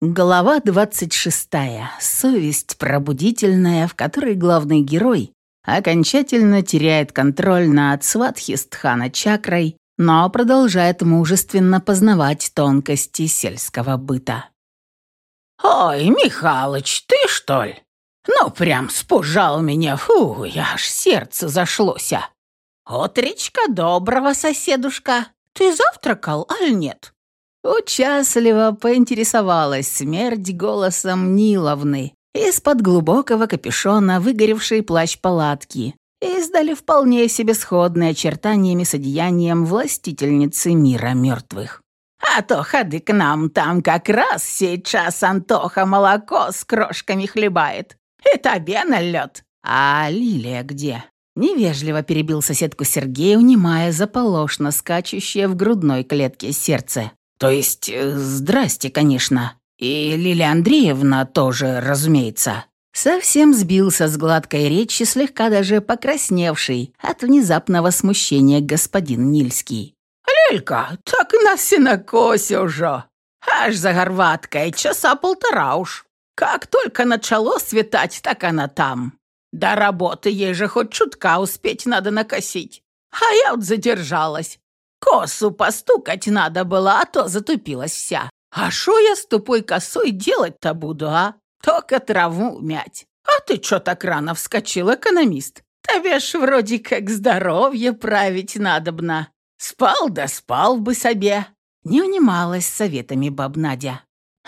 Глава 26. Совесть пробудительная, в которой главный герой окончательно теряет контроль над Сватхистхана чакрой, но продолжает мужественно познавать тонкости сельского быта. «Ой, Михалыч, ты что ли? Ну, прям спужал меня, фу, я аж сердце зашлося. Отречка доброго, соседушка. Ты завтракал, аль нет?» Участливо поинтересовалась смерть голосом Ниловны из-под глубокого капюшона выгоревший плащ палатки, издали вполне себе сходные очертаниями с одеянием властительницы мира мертвых. «А то ходы к нам, там как раз сейчас Антоха молоко с крошками хлебает. И тебе налет. А Лилия где?» Невежливо перебил соседку Сергей, унимая заполошно скачущее в грудной клетке сердце. То есть, э, здрасте, конечно. И Лилия Андреевна тоже, разумеется. Совсем сбился с гладкой речи, слегка даже покрасневший от внезапного смущения господин Нильский. «Лилька, так на синокосе уже. Аж за горваткой, часа полтора уж. Как только начало светать, так она там. До работы ей же хоть чутка успеть надо накосить. А я вот задержалась. Косу постукать надо было, а то затупилась вся. А шо я с тупой косой делать-то буду, а? Только траву мять. А ты чё так рано вскочил, экономист? Тебе ж вроде как здоровье править надобно. Спал да спал бы себе. Не унималась советами баб Надя.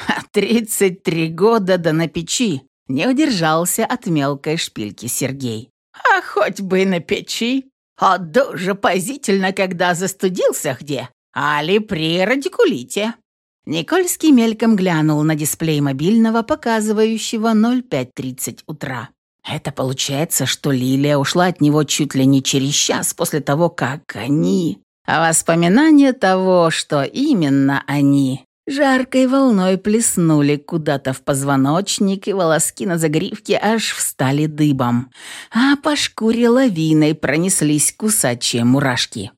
А тридцать три года да на печи. Не удержался от мелкой шпильки Сергей. А хоть бы на печи. А дуже позительно, когда застудился где, али при радикулите». Никольский мельком глянул на дисплей мобильного, показывающего 05.30 утра. Это получается, что Лилия ушла от него чуть ли не через час после того, как они... А воспоминания того, что именно они, жаркой волной плеснули куда-то в позвоночник, и волоски на загривке аж встали дыбом, а по шкуре лавиной пронеслись кусачие мурашки.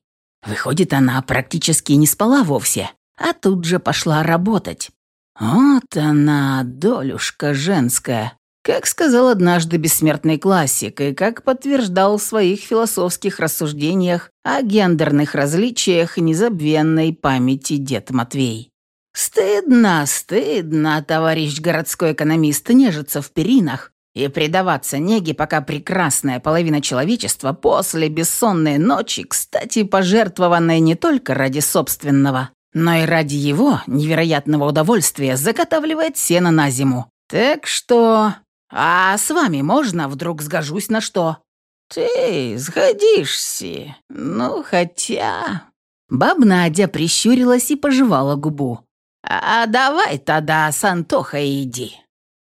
Выходит, она практически не спала вовсе, а тут же пошла работать. Вот она, долюшка женская, как сказал однажды бессмертный классик, и как подтверждал в своих философских рассуждениях о гендерных различиях незабвенной памяти дед Матвей. Стыдно, стыдно, товарищ городской экономист, нежиться в перинах и предаваться неге, пока прекрасная половина человечества после бессонной ночи, кстати, пожертвованной не только ради собственного, но и ради его невероятного удовольствия, заготавливает сено на зиму. Так что... А с вами можно, вдруг сгожусь на что? Ты сгодишься. Ну, хотя... Баб Надя прищурилась и пожевала губу. «А давай тогда с Антохой иди.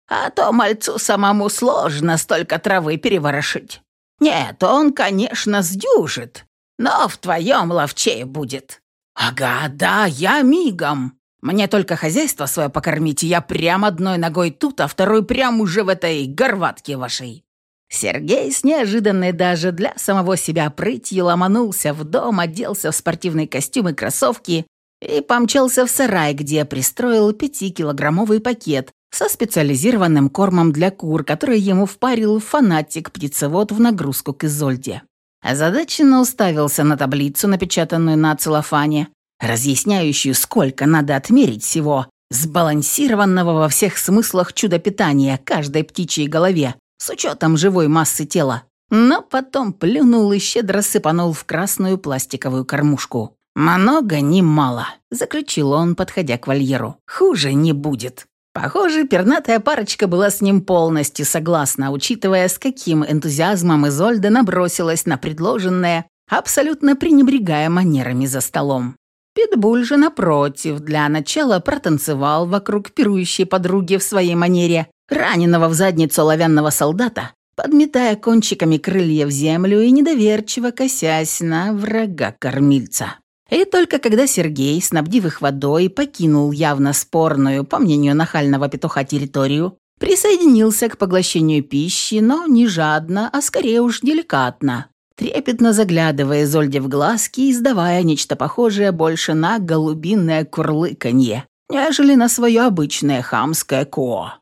А то мальцу самому сложно столько травы переворошить. Нет, он, конечно, сдюжит, но в твоем ловчее будет». «Ага, да, я мигом. Мне только хозяйство свое покормить, и я прям одной ногой тут, а второй прям уже в этой горватке вашей». Сергей с неожиданной даже для самого себя прытью ломанулся в дом, оделся в спортивный костюм и кроссовки и помчался в сарай, где пристроил пятикилограммовый пакет со специализированным кормом для кур, который ему впарил фанатик-птицевод в нагрузку к Изольде. Озадаченно уставился на таблицу, напечатанную на целлофане, разъясняющую, сколько надо отмерить всего сбалансированного во всех смыслах чудо питания каждой птичьей голове с учетом живой массы тела. Но потом плюнул и щедро сыпанул в красную пластиковую кормушку. «Много, ни мало», — заключил он, подходя к вольеру. «Хуже не будет». Похоже, пернатая парочка была с ним полностью согласна, учитывая, с каким энтузиазмом Изольда набросилась на предложенное, абсолютно пренебрегая манерами за столом. Питбуль же, напротив, для начала протанцевал вокруг пирующей подруги в своей манере, раненого в задницу оловянного солдата, подметая кончиками крылья в землю и недоверчиво косясь на врага-кормильца. И только когда Сергей, снабдив их водой, покинул явно спорную, по мнению нахального петуха, территорию, присоединился к поглощению пищи, но не жадно, а скорее уж деликатно, трепетно заглядывая Зольде в глазки и издавая нечто похожее больше на голубиное курлыканье, нежели на свое обычное хамское ко.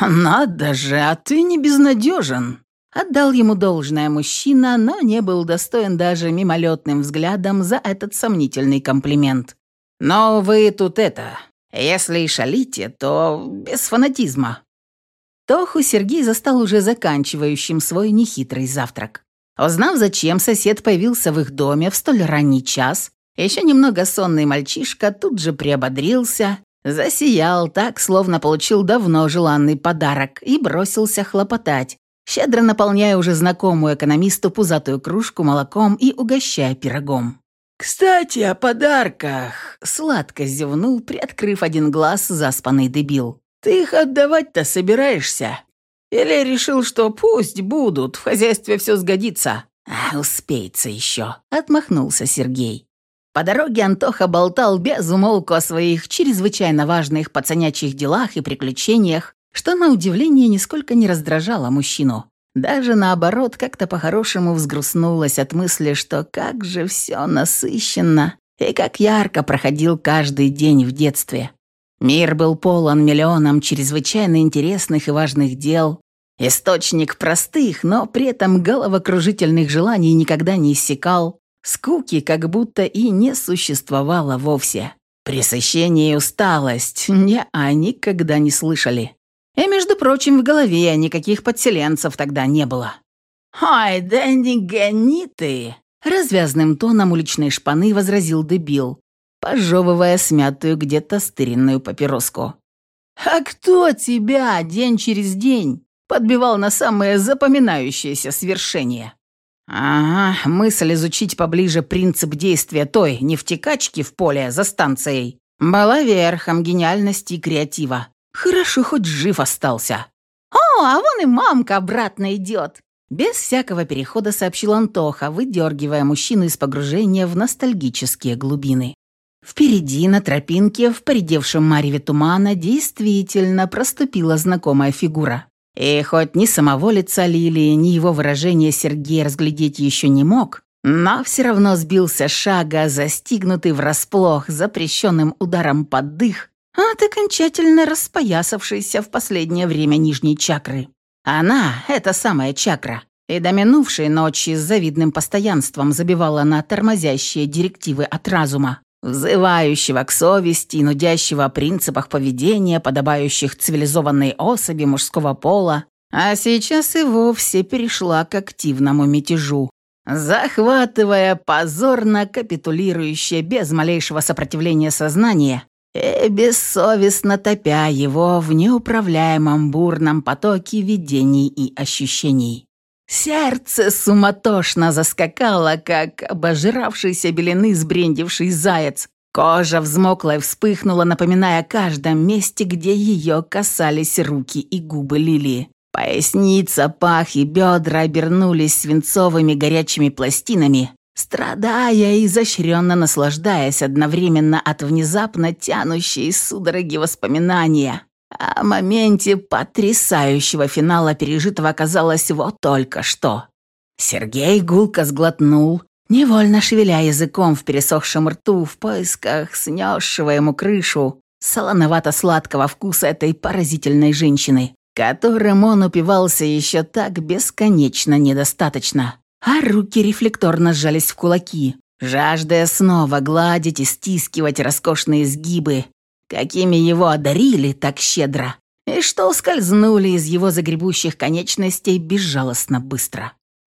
«Надо же, а ты не безнадежен!» Отдал ему должное мужчина, но не был достоин даже мимолетным взглядом за этот сомнительный комплимент. «Но вы тут это, если и шалите, то без фанатизма». Тоху Сергей застал уже заканчивающим свой нехитрый завтрак. Узнав, зачем сосед появился в их доме в столь ранний час, еще немного сонный мальчишка тут же приободрился, засиял так, словно получил давно желанный подарок, и бросился хлопотать, щедро наполняя уже знакомую экономисту пузатую кружку молоком и угощая пирогом. «Кстати, о подарках!» — сладко зевнул, приоткрыв один глаз заспанный дебил. «Ты их отдавать-то собираешься? Или решил, что пусть будут, в хозяйстве все сгодится?» «А, успеется еще», — отмахнулся Сергей. По дороге Антоха болтал без умолку о своих чрезвычайно важных пацанячьих делах и приключениях, что на удивление нисколько не раздражало мужчину. Даже наоборот, как-то по-хорошему взгрустнулась от мысли, что как же все насыщенно и как ярко проходил каждый день в детстве. Мир был полон миллионом чрезвычайно интересных и важных дел, источник простых, но при этом головокружительных желаний никогда не иссякал, скуки как будто и не существовало вовсе. Пресыщение и усталость не, а никогда не слышали. И, между прочим, в голове никаких подселенцев тогда не было. «Ой, да не гони ты!» Развязным тоном уличной шпаны возразил дебил, пожевывая смятую где-то стыренную папироску. «А кто тебя день через день подбивал на самое запоминающееся свершение?» «Ага, мысль изучить поближе принцип действия той нефтекачки в поле за станцией была верхом гениальности и креатива. Хорошо, хоть жив остался. «О, а вон и мамка обратно идет!» Без всякого перехода сообщил Антоха, выдергивая мужчину из погружения в ностальгические глубины. Впереди, на тропинке, в поредевшем мареве тумана, действительно проступила знакомая фигура. И хоть ни самого лица Лилии, ни его выражения Сергей разглядеть еще не мог, но все равно сбился шага, застигнутый врасплох запрещенным ударом под дых от окончательно распоясавшейся в последнее время нижней чакры. Она, эта самая чакра, и до минувшей ночи с завидным постоянством забивала на тормозящие директивы от разума, взывающего к совести и нудящего о принципах поведения, подобающих цивилизованной особи мужского пола, а сейчас и вовсе перешла к активному мятежу, захватывая позорно капитулирующее без малейшего сопротивления сознание и бессовестно топя его в неуправляемом бурном потоке видений и ощущений. Сердце суматошно заскакало, как обожравшийся белины сбрендивший заяц. Кожа взмокла и вспыхнула, напоминая о каждом месте, где ее касались руки и губы Лили. Поясница, пах и бедра обернулись свинцовыми горячими пластинами, страдая и изощренно наслаждаясь одновременно от внезапно тянущей судороги воспоминания. О моменте потрясающего финала пережитого оказалось вот только что. Сергей гулко сглотнул, невольно шевеля языком в пересохшем рту в поисках снесшего ему крышу солоновато-сладкого вкуса этой поразительной женщины, которым он упивался еще так бесконечно недостаточно а руки рефлекторно сжались в кулаки, жаждая снова гладить и стискивать роскошные сгибы, какими его одарили так щедро, и что скользнули из его загребущих конечностей безжалостно быстро.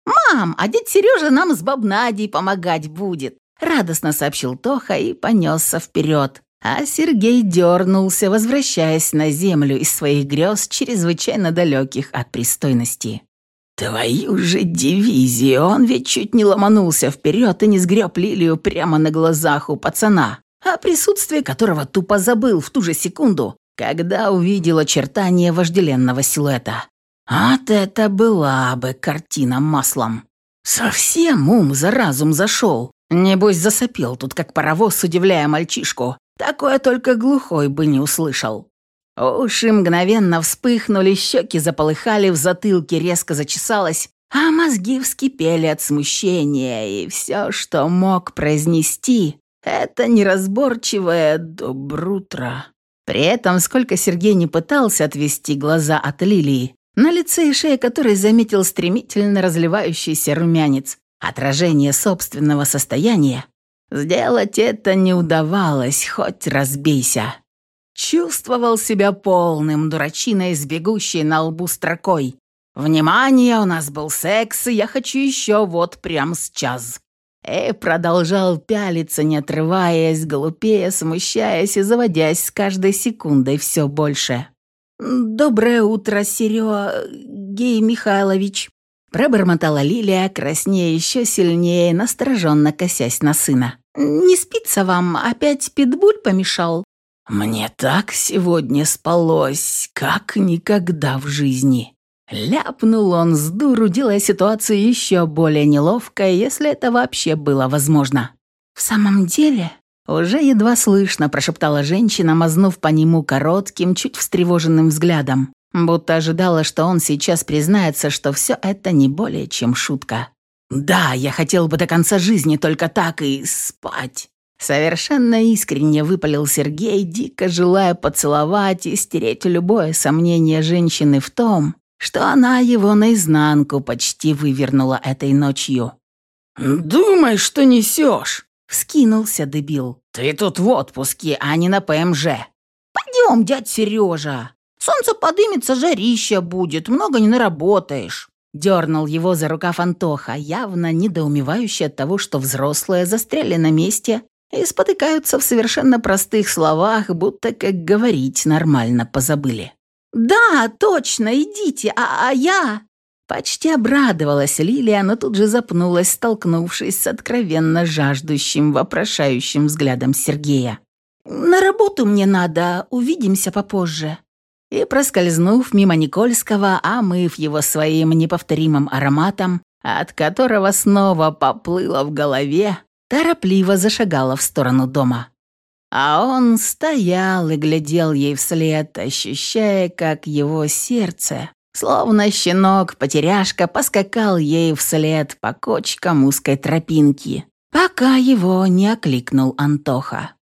«Мам, а дядь Сережа нам с бабнадей помогать будет», радостно сообщил Тоха и понесся вперед, а Сергей дернулся, возвращаясь на землю из своих грез, чрезвычайно далеких от пристойности. Твою же дивизию, он ведь чуть не ломанулся вперед и не сгреб лилию прямо на глазах у пацана, о присутствии которого тупо забыл в ту же секунду, когда увидел очертания вожделенного силуэта. Вот это была бы картина маслом. Совсем ум за разум зашел. Небось засопел тут, как паровоз, удивляя мальчишку. Такое только глухой бы не услышал. Уши мгновенно вспыхнули, щеки заполыхали, в затылке резко зачесалось, а мозги вскипели от смущения, и все, что мог произнести, это неразборчивое «добрутро». При этом, сколько Сергей не пытался отвести глаза от Лилии, на лице и шее которой заметил стремительно разливающийся румянец, отражение собственного состояния, сделать это не удавалось, хоть разбейся. Чувствовал себя полным дурачиной с на лбу строкой. «Внимание, у нас был секс, и я хочу еще вот прям сейчас». И продолжал пялиться, не отрываясь, глупея, смущаясь и заводясь с каждой секундой все больше. «Доброе утро, Серегей Михайлович», пробормотала Лилия, краснея еще сильнее, настороженно косясь на сына. «Не спится вам? Опять питбуль помешал?» «Мне так сегодня спалось, как никогда в жизни». Ляпнул он с дуру, делая ситуацию еще более неловкой, если это вообще было возможно. «В самом деле?» Уже едва слышно прошептала женщина, мазнув по нему коротким, чуть встревоженным взглядом, будто ожидала, что он сейчас признается, что все это не более чем шутка. «Да, я хотел бы до конца жизни только так и спать». Совершенно искренне выпалил Сергей, дико желая поцеловать и стереть любое сомнение женщины в том, что она его наизнанку почти вывернула этой ночью. «Думай, что несешь!» — вскинулся дебил. «Ты тут в отпуске, а не на ПМЖ!» «Пойдем, дядь Сережа! Солнце подымется, жарища будет, много не наработаешь!» Дернул его за рукав Антоха, явно недоумевающий от того, что взрослые застряли на месте и спотыкаются в совершенно простых словах, будто как говорить нормально позабыли. «Да, точно, идите, а, а я...» Почти обрадовалась Лилия, но тут же запнулась, столкнувшись с откровенно жаждущим, вопрошающим взглядом Сергея. «На работу мне надо, увидимся попозже». И, проскользнув мимо Никольского, омыв его своим неповторимым ароматом, от которого снова поплыло в голове, торопливо зашагала в сторону дома. А он стоял и глядел ей вслед, ощущая, как его сердце, словно щенок-потеряшка, поскакал ей вслед по кочкам узкой тропинки, пока его не окликнул Антоха.